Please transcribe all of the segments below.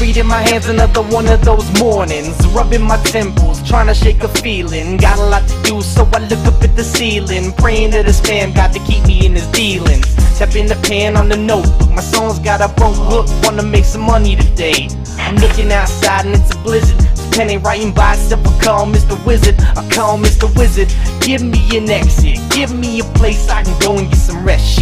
in my hands another one of those mornings. Rubbing my temples, trying to shake a feeling. Got a lot to do, so I look up at the ceiling. Praying to this fam God to keep me in his dealings. Tapping the pen on the notebook. My song's got a broke hook, wanna make some money today. I'm looking outside and it's a blizzard. Pen ain't writing by itself. I call Mr. Wizard. I call Mr. Wizard. Give me an exit. Give me a place I can go and get some rest.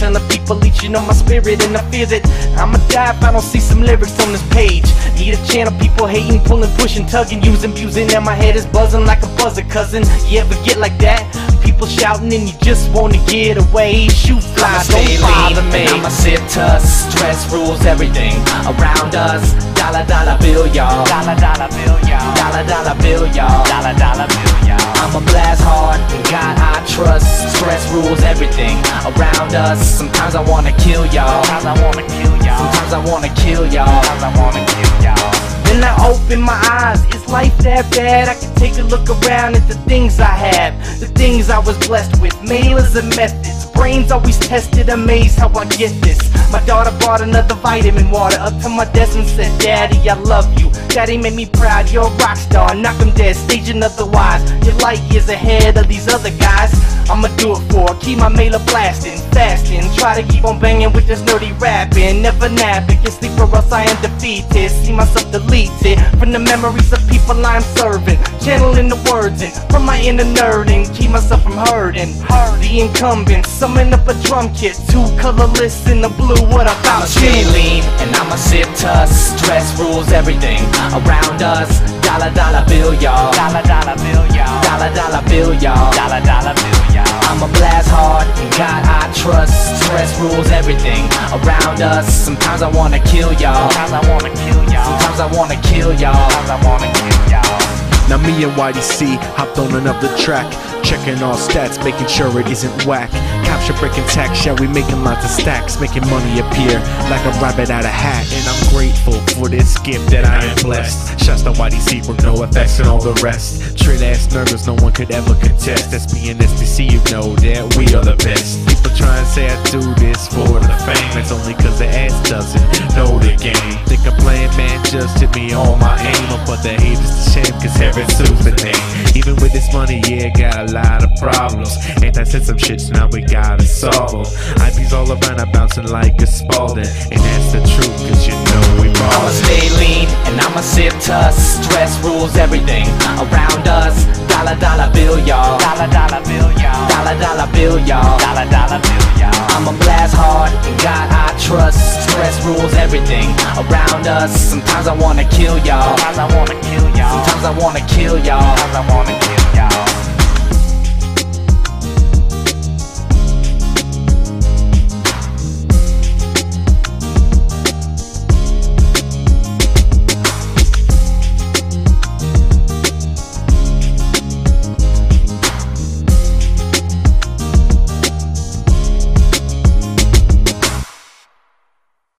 Ton of people leeching on my spirit and I fear that I'ma die if I don't see some lyrics on this page. Need a channel, people hating, pulling, pushing, tugging, using, abusing And my head is buzzing like a buzzer, cousin. You ever get like that? People shouting and you just wanna get away. Shoot fly, don't bother me. I'ma sip to stress rules everything around us. Dollar dollar bill y'all. Dollar, dollar bill, y'all. Dollar dollar bill y'all. Dollar, dollar bill, y'all. I'ma blast hard in God I trust. Stress rules everything around us. Sometimes I wanna kill y'all. Sometimes I wanna kill y'all. Sometimes I wanna kill y'all. Sometimes I wanna kill y'all. Then I open my eyes, is life that bad? I can take a look around at the things I have. The things I was blessed with, mailers and methods Brains always tested, amazed how I get this. My daughter brought another vitamin water up to my desk and said Daddy, I love you. Daddy made me proud, you're a rock star. Knock 'em dead, staging otherwise You're light years ahead of these other guys. I'ma do it for, keep my mailer blasting Fasting, try to keep on banging with this nerdy rapping. Never napping, can sleep or else I am defeated. See myself deleted from the memories of people I'm serving. Channeling the words in from my inner nerding. Keep myself from hurting. The incumbent, summon up a drum kit. Two colorless in the blue, what I'ma about stay you? lean and I'ma sip to Stress rules everything around us. Dollar dollar bill y'all. Dollar, dollar bill, y'all. Dollar dollar bill y'all. Dollar, dollar bill, y'all. I'ma blast hard in God I trust. Stress rules everything around us. Sometimes I wanna kill y'all. Sometimes I wanna kill y'all. Sometimes I wanna kill y'all. Sometimes I wanna kill y'all. Now me and YDC hopped on another track, checking all stats, making sure it isn't whack. CAPTCHA breaking tax, yeah, we making lots of stacks, making money appear like a rabbit out of hat. And I'm grateful for this gift that I am blessed. Shouts to YDC from No Effects and all the rest. Straight ass nervous, no one could ever contest. That's being SDC, you know that we are the best. People try and say I do this for the fame, it's only cause the ass doesn't know the game. I'm playing, man, just hit me on my aim. I'll put the haters to shame, cause heaven sues name. Even with this money, yeah, got a lot of problems. Ain't I said some shits, now we gotta solve them. IPs all around, I'm bouncing like a Spalding. And that's the truth, cause you know we I'ma stay lean and I'ma sip to Stress rules everything around us Dollar dollar bill y'all Dollar, dollar bill, y'all Dollar dollar bill y'all Dollar, dollar bill, y'all I'ma blast hard in God I trust. Stress rules everything around us. Sometimes I wanna kill y'all. Sometimes I wanna kill y'all. Sometimes I wanna kill y'all